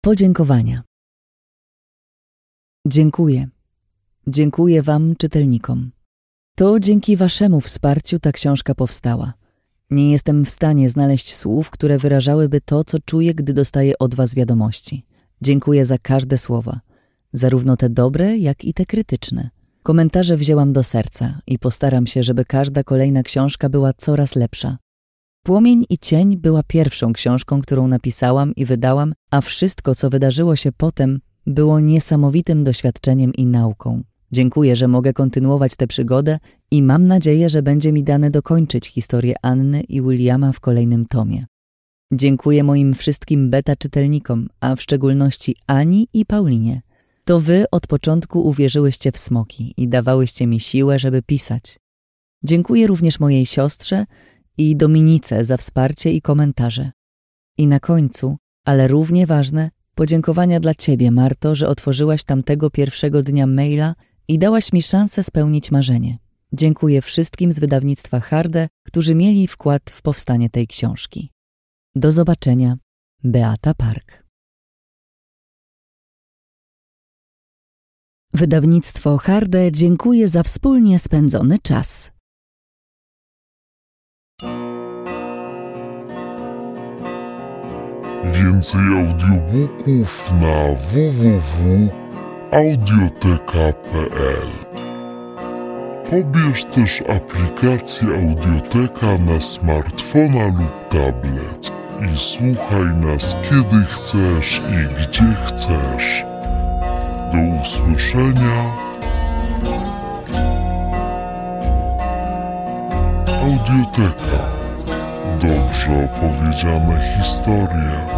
Podziękowania. Dziękuję. Dziękuję Wam, czytelnikom. To dzięki Waszemu wsparciu ta książka powstała. Nie jestem w stanie znaleźć słów, które wyrażałyby to, co czuję, gdy dostaję od Was wiadomości. Dziękuję za każde słowa, zarówno te dobre, jak i te krytyczne. Komentarze wzięłam do serca i postaram się, żeby każda kolejna książka była coraz lepsza. Płomień i cień była pierwszą książką, którą napisałam i wydałam, a wszystko, co wydarzyło się potem, było niesamowitym doświadczeniem i nauką. Dziękuję, że mogę kontynuować tę przygodę i mam nadzieję, że będzie mi dane dokończyć historię Anny i Williama w kolejnym tomie. Dziękuję moim wszystkim beta czytelnikom, a w szczególności Ani i Paulinie. To wy od początku uwierzyłyście w smoki i dawałyście mi siłę, żeby pisać. Dziękuję również mojej siostrze i Dominice za wsparcie i komentarze. I na końcu, ale równie ważne, podziękowania dla Ciebie, Marto, że otworzyłaś tamtego pierwszego dnia maila i dałaś mi szansę spełnić marzenie. Dziękuję wszystkim z wydawnictwa Harde, którzy mieli wkład w powstanie tej książki. Do zobaczenia. Beata Park. Wydawnictwo Harde dziękuję za wspólnie spędzony czas. Więcej audiobooków na www.audioteka.pl Pobierz też aplikację Audioteka na smartfona lub tablet i słuchaj nas kiedy chcesz i gdzie chcesz. Do usłyszenia. Audioteka. Dobrze opowiedziane historie.